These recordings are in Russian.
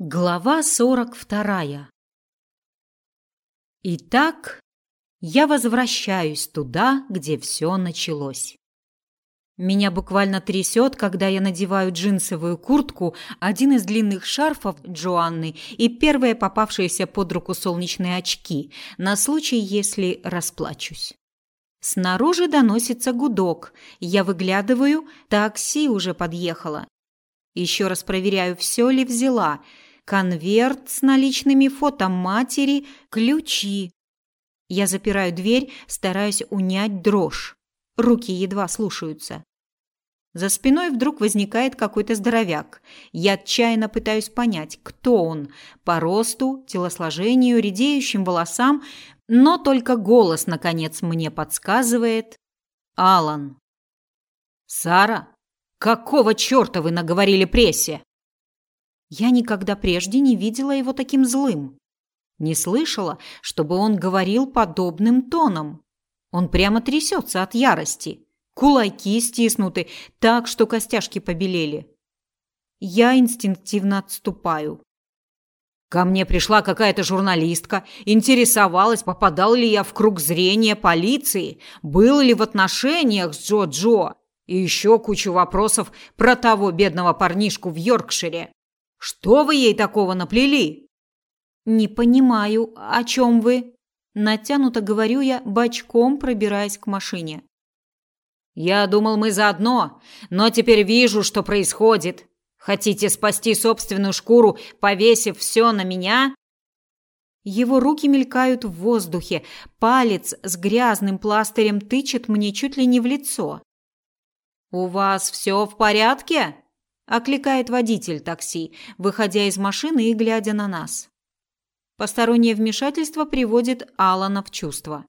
Глава сорок вторая. Итак, я возвращаюсь туда, где все началось. Меня буквально трясет, когда я надеваю джинсовую куртку, один из длинных шарфов Джоанны и первые попавшиеся под руку солнечные очки, на случай, если расплачусь. Снаружи доносится гудок. Я выглядываю, такси уже подъехало. Еще раз проверяю, все ли взяла – конверт с наличными фото матери, ключи. Я запираю дверь, стараясь унять дрожь. Руки едва слушаются. За спиной вдруг возникает какой-то здоровяк. Я отчаянно пытаюсь понять, кто он по росту, телосложению, редеющим волосам, но только голос наконец мне подсказывает: Алан. Сара, какого чёрта вы наговорили прессе? Я никогда прежде не видела его таким злым. Не слышала, чтобы он говорил подобным тоном. Он прямо трясется от ярости. Кулаки стиснуты так, что костяшки побелели. Я инстинктивно отступаю. Ко мне пришла какая-то журналистка, интересовалась, попадал ли я в круг зрения полиции, был ли в отношениях с Джо-Джо, и еще кучу вопросов про того бедного парнишку в Йоркшире. Что вы ей такого наплели? Не понимаю, о чем вы? Натянуто говорю я, бочком пробираясь к машине. Я думал, мы заодно, но теперь вижу, что происходит. Хотите спасти собственную шкуру, повесив все на меня? Его руки мелькают в воздухе, палец с грязным пластырем тычет мне чуть ли не в лицо. У вас все в порядке? Окликает водитель такси, выходя из машины и глядя на нас. Постороннее вмешательство приводит Алана в чувство.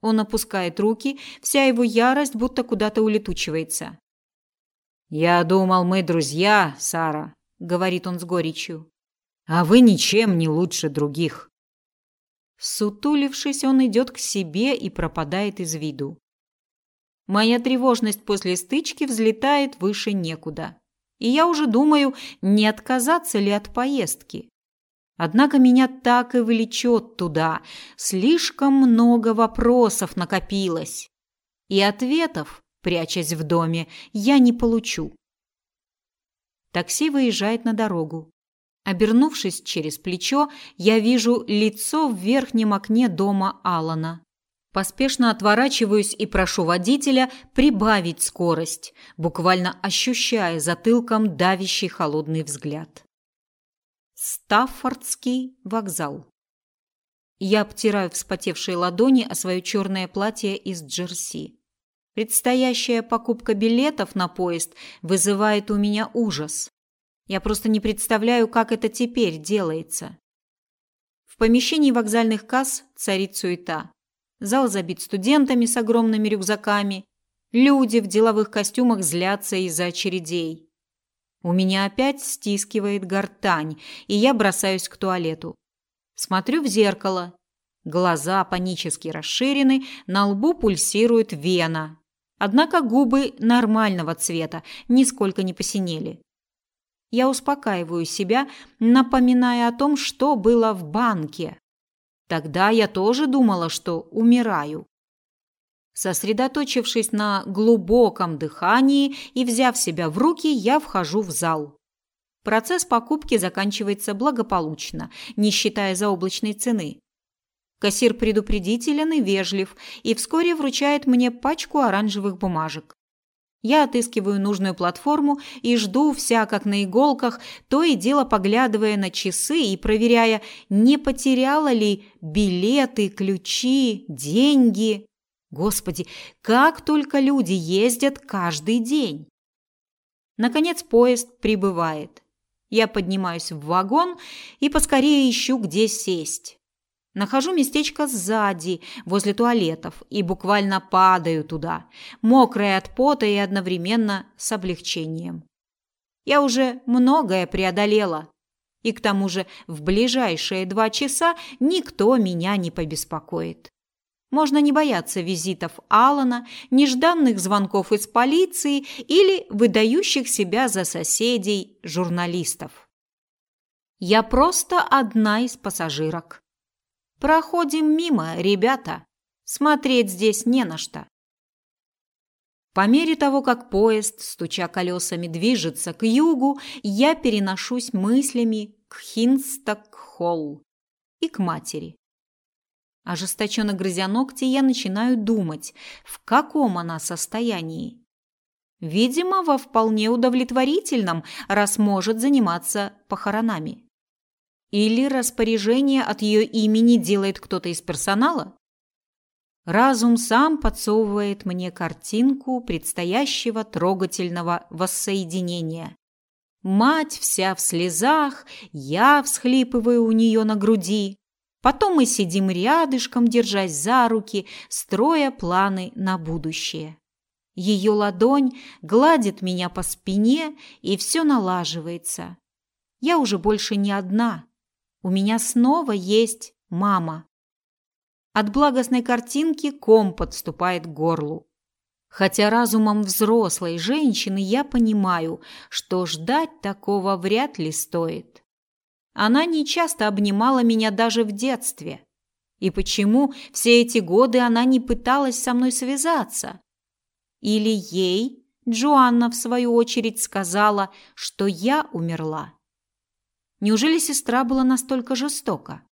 Он опускает руки, вся его ярость будто куда-то улетучивается. Я думал, мы друзья, Сара, говорит он с горечью. А вы ничем не лучше других. Сутулившись, он идет к себе и пропадает из виду. Моя тревожность после стычки взлетает выше некуда и я уже думаю, не отказаться ли от поездки. Однако меня так и влечет туда. Слишком много вопросов накопилось. И ответов, прячась в доме, я не получу. Такси выезжает на дорогу. Обернувшись через плечо, я вижу лицо в верхнем окне дома Алана. Поспешно отворачиваюсь и прошу водителя прибавить скорость, буквально ощущая затылком давящий холодный взгляд. Стаффордский вокзал. Я обтираю вспотевшие ладони о свое черное платье из джерси. Предстоящая покупка билетов на поезд вызывает у меня ужас. Я просто не представляю, как это теперь делается. В помещении вокзальных касс царит суета. Зал забит студентами с огромными рюкзаками. Люди в деловых костюмах злятся из-за очередей. У меня опять стискивает гортань, и я бросаюсь к туалету. Смотрю в зеркало. Глаза панически расширены, на лбу пульсирует вена. Однако губы нормального цвета, нисколько не посинели. Я успокаиваю себя, напоминая о том, что было в банке. Тогда я тоже думала, что умираю. Сосредоточившись на глубоком дыхании и взяв себя в руки, я вхожу в зал. Процесс покупки заканчивается благополучно, не считая заоблачной цены. Кассир предупредителен и вежлив, и вскоре вручает мне пачку оранжевых бумажек. Я отыскиваю нужную платформу и жду вся как на иголках, то и дело поглядывая на часы и проверяя, не потеряла ли билеты, ключи, деньги. Господи, как только люди ездят каждый день. Наконец поезд прибывает. Я поднимаюсь в вагон и поскорее ищу, где сесть. Нахожу местечко сзади, возле туалетов, и буквально падаю туда, мокрая от пота и одновременно с облегчением. Я уже многое преодолела, и к тому же в ближайшие два часа никто меня не побеспокоит. Можно не бояться визитов Алана, нежданных звонков из полиции или выдающих себя за соседей журналистов. Я просто одна из пассажирок. Проходим мимо, ребята. Смотреть здесь не на что. По мере того, как поезд, стуча колесами, движется к югу, я переношусь мыслями к Хинсток-Холл и к матери. Ожесточенно грызя ногти, я начинаю думать, в каком она состоянии. Видимо, во вполне удовлетворительном, раз может заниматься похоронами. Или распоряжение от ее имени делает кто-то из персонала? Разум сам подсовывает мне картинку предстоящего трогательного воссоединения. Мать вся в слезах, я всхлипываю у нее на груди. Потом мы сидим рядышком, держась за руки, строя планы на будущее. Ее ладонь гладит меня по спине, и все налаживается. Я уже больше не одна. У меня снова есть мама. От благостной картинки ком подступает к горлу. Хотя разумом взрослой женщины я понимаю, что ждать такого вряд ли стоит. Она не часто обнимала меня даже в детстве. И почему все эти годы она не пыталась со мной связаться? Или ей Джоанна в свою очередь сказала, что я умерла? Неужели сестра была настолько жестока?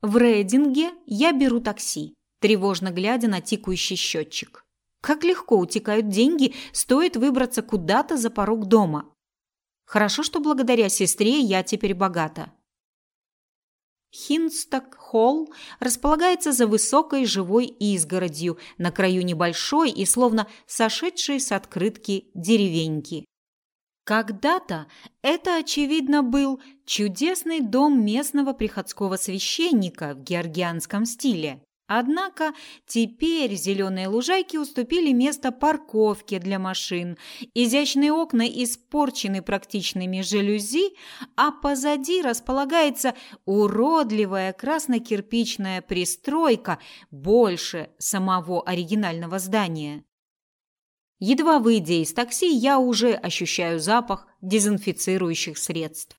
В Рейдинге я беру такси, тревожно глядя на тикающий счетчик. Как легко утекают деньги, стоит выбраться куда-то за порог дома. Хорошо, что благодаря сестре я теперь богата. Хинсток-холл располагается за высокой живой изгородью на краю небольшой и словно сошедшей с открытки деревеньки. Когда-то это, очевидно, был чудесный дом местного приходского священника в георгианском стиле. Однако теперь зеленые лужайки уступили место парковке для машин, изящные окна испорчены практичными жалюзи, а позади располагается уродливая красно-кирпичная пристройка больше самого оригинального здания. Едва выйдя из такси, я уже ощущаю запах дезинфицирующих средств.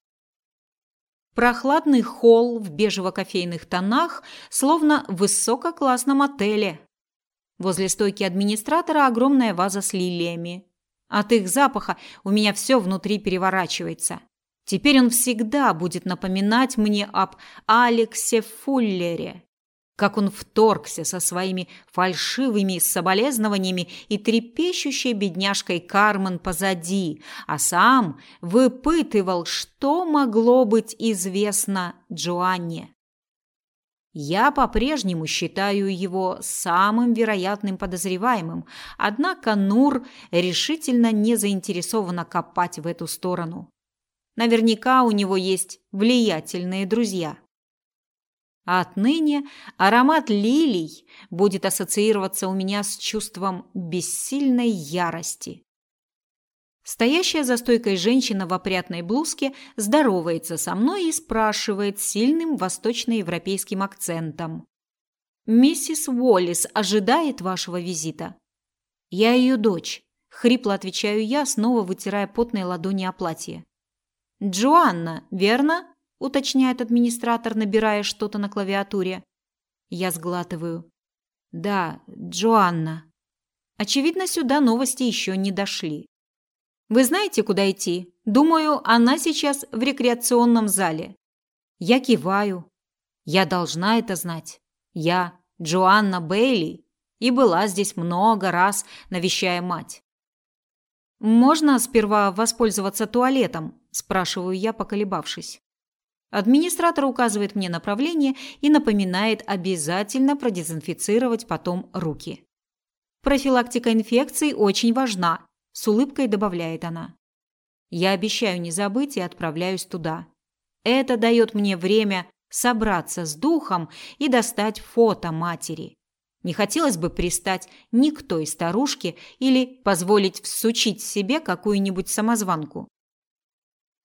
Прохладный холл в бежево-кофейных тонах, словно в высококлассном отеле. Возле стойки администратора огромная ваза с лилиями. От их запаха у меня все внутри переворачивается. Теперь он всегда будет напоминать мне об Алексе Фуллере как он вторгся со своими фальшивыми соболезнованиями и трепещущей бедняжкой Кармен позади, а сам выпытывал, что могло быть известно Джоанне. Я по-прежнему считаю его самым вероятным подозреваемым, однако Нур решительно не заинтересована копать в эту сторону. Наверняка у него есть влиятельные друзья а отныне аромат лилий будет ассоциироваться у меня с чувством бессильной ярости. Стоящая за стойкой женщина в опрятной блузке здоровается со мной и спрашивает сильным восточноевропейским акцентом. «Миссис Уоллес ожидает вашего визита?» «Я ее дочь», – хрипло отвечаю я, снова вытирая потные ладони о платье. «Джоанна, верно?» Уточняет администратор, набирая что-то на клавиатуре. Я сглатываю. Да, Джоанна. Очевидно, сюда новости еще не дошли. Вы знаете, куда идти? Думаю, она сейчас в рекреационном зале. Я киваю. Я должна это знать. Я Джоанна Бейли и была здесь много раз, навещая мать. Можно сперва воспользоваться туалетом, спрашиваю я, поколебавшись. Администратор указывает мне направление и напоминает обязательно продезинфицировать потом руки. Профилактика инфекций очень важна, с улыбкой добавляет она. Я обещаю не забыть и отправляюсь туда. Это дает мне время собраться с духом и достать фото матери. Не хотелось бы пристать ни к той старушке или позволить всучить себе какую-нибудь самозванку.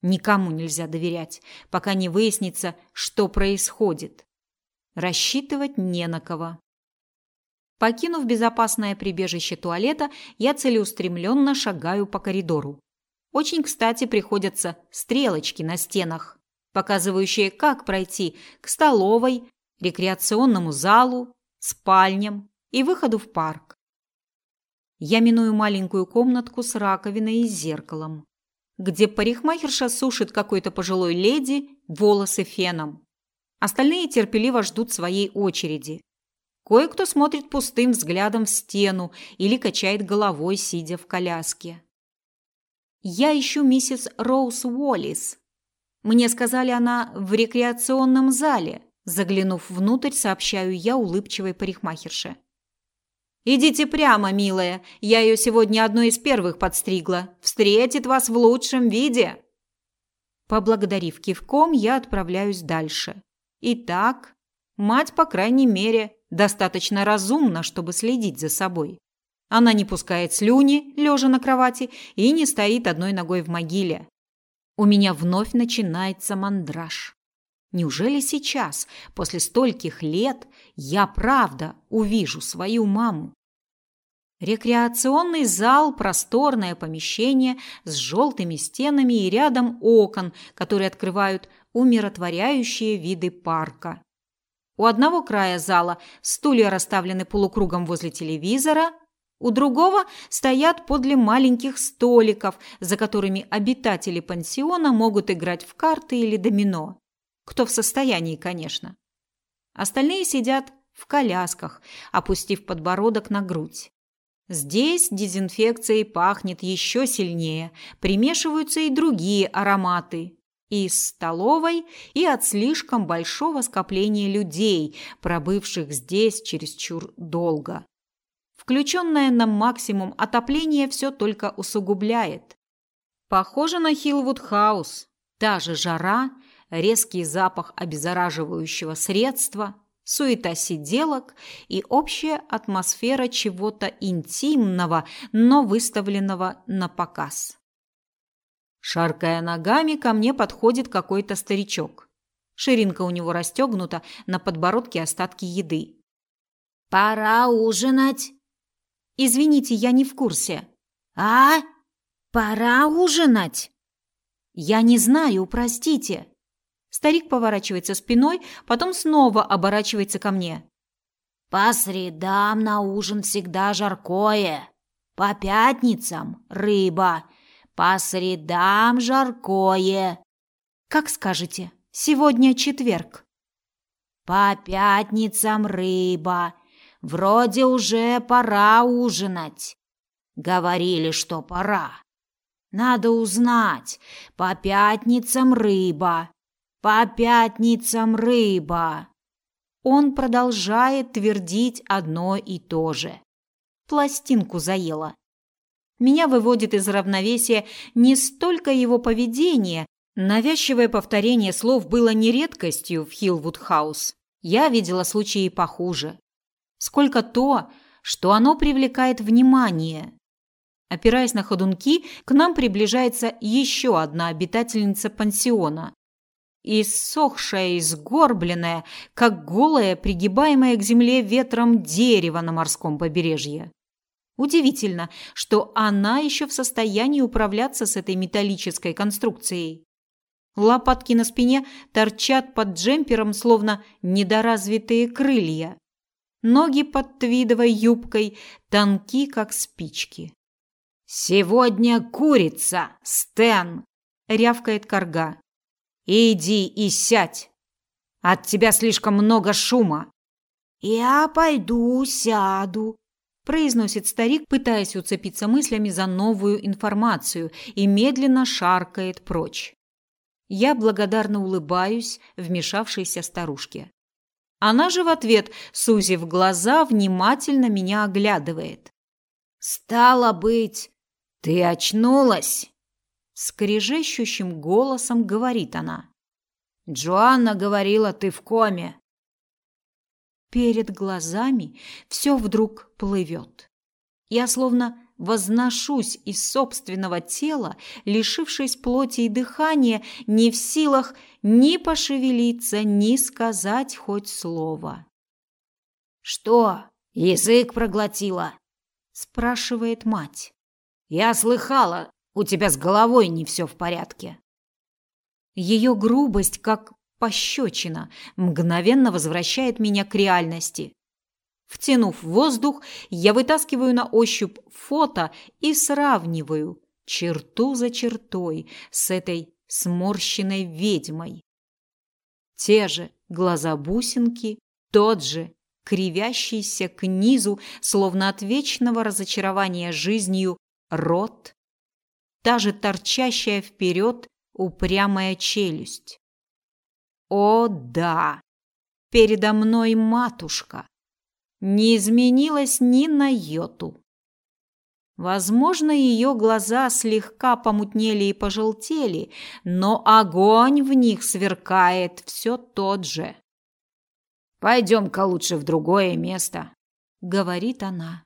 Никому нельзя доверять, пока не выяснится, что происходит. Рассчитывать не на кого. Покинув безопасное прибежище туалета, я целеустремленно шагаю по коридору. Очень кстати приходятся стрелочки на стенах, показывающие, как пройти к столовой, рекреационному залу, спальням и выходу в парк. Я миную маленькую комнатку с раковиной и зеркалом, где парикмахерша сушит какой-то пожилой леди волосы феном. Остальные терпеливо ждут своей очереди. Кое-кто смотрит пустым взглядом в стену или качает головой, сидя в коляске. Я ищу миссис Роуз Уоллис. Мне сказали, она в рекреационном зале. Заглянув внутрь, сообщаю я улыбчивой парикмахерше. Идите прямо, милая. Я ее сегодня одной из первых подстригла. Встретит вас в лучшем виде. Поблагодарив кивком, я отправляюсь дальше. Итак, мать, по крайней мере, достаточно разумна, чтобы следить за собой. Она не пускает слюни, лежа на кровати, и не стоит одной ногой в могиле. У меня вновь начинается мандраж. Неужели сейчас, после стольких лет, я правда увижу свою маму? Рекреационный зал – просторное помещение с желтыми стенами и рядом окон, которые открывают умиротворяющие виды парка. У одного края зала стулья расставлены полукругом возле телевизора, у другого стоят подле маленьких столиков, за которыми обитатели пансиона могут играть в карты или домино. Кто в состоянии, конечно. Остальные сидят в колясках, опустив подбородок на грудь. Здесь дезинфекцией пахнет еще сильнее, примешиваются и другие ароматы и из столовой, и от слишком большого скопления людей, пробывших здесь чересчур долго. Включенное на максимум отопление все только усугубляет. Похоже на Хилвуд-хаус. Та же жара, резкий запах обеззараживающего средства, суета сиделок и общая атмосфера чего-то интимного, но выставленного на показ. Шаркая ногами, ко мне подходит какой-то старичок. Ширинка у него расстегнута, на подбородке остатки еды. «Пора ужинать!» «Извините, я не в курсе». «А? Пора ужинать?» «Я не знаю, простите». Старик поворачивается спиной, потом снова оборачивается ко мне. «По средам на ужин всегда жаркое, по пятницам – рыба, по средам жаркое. Как скажете. Сегодня четверг. По пятницам рыба. Вроде уже пора ужинать. Говорили, что пора. Надо узнать. По пятницам рыба. По пятницам рыба. Он продолжает твердить одно и то же. Пластинку заело. Меня выводит из равновесия не столько его поведение, навязчивое повторение слов было не редкостью в Хилвуд-хаус. Я видела случаи похуже. Сколько то, что оно привлекает внимание. Опираясь на ходунки, к нам приближается еще одна обитательница пансиона. Иссохшая и сгорбленная, как голое, пригибаемое к земле ветром дерево на морском побережье. Удивительно, что она еще в состоянии управляться с этой металлической конструкцией. Лопатки на спине торчат под джемпером, словно недоразвитые крылья. Ноги под твидовой юбкой тонки, как спички. «Сегодня курица, Стэн!» – рявкает корга. «Иди и сядь! От тебя слишком много шума!» «Я пойду сяду», произносит старик, пытаясь уцепиться мыслями за новую информацию и медленно шаркает прочь. Я благодарно улыбаюсь вмешавшейся старушке. Она же в ответ, сузив глаза, внимательно меня оглядывает. «Стало быть, ты очнулась?» Скрежещущим голосом говорит она. «Джоанна говорила, ты в коме. Перед глазами все вдруг плывет. Я словно возношусь из собственного тела, лишившись плоти и дыхания, не в силах ни пошевелиться, ни сказать хоть слово. «Что, язык проглотила?» – спрашивает мать. «Я слыхала, У тебя с головой не все в порядке. Ее грубость, как пощечина, мгновенно возвращает меня к реальности. Втянув воздух, я вытаскиваю на ощупь фото и сравниваю черту за чертой с этой сморщенной ведьмой. Те же глаза-бусинки, тот же кривящийся к низу, словно от вечного разочарования жизнью, рот, та же торчащая вперед упрямая челюсть. О, да! Передо мной матушка. Не изменилась ни на йоту. Возможно, ее глаза слегка помутнели и пожелтели, но огонь в них сверкает все тот же. Пойдем-ка лучше в другое место, говорит она.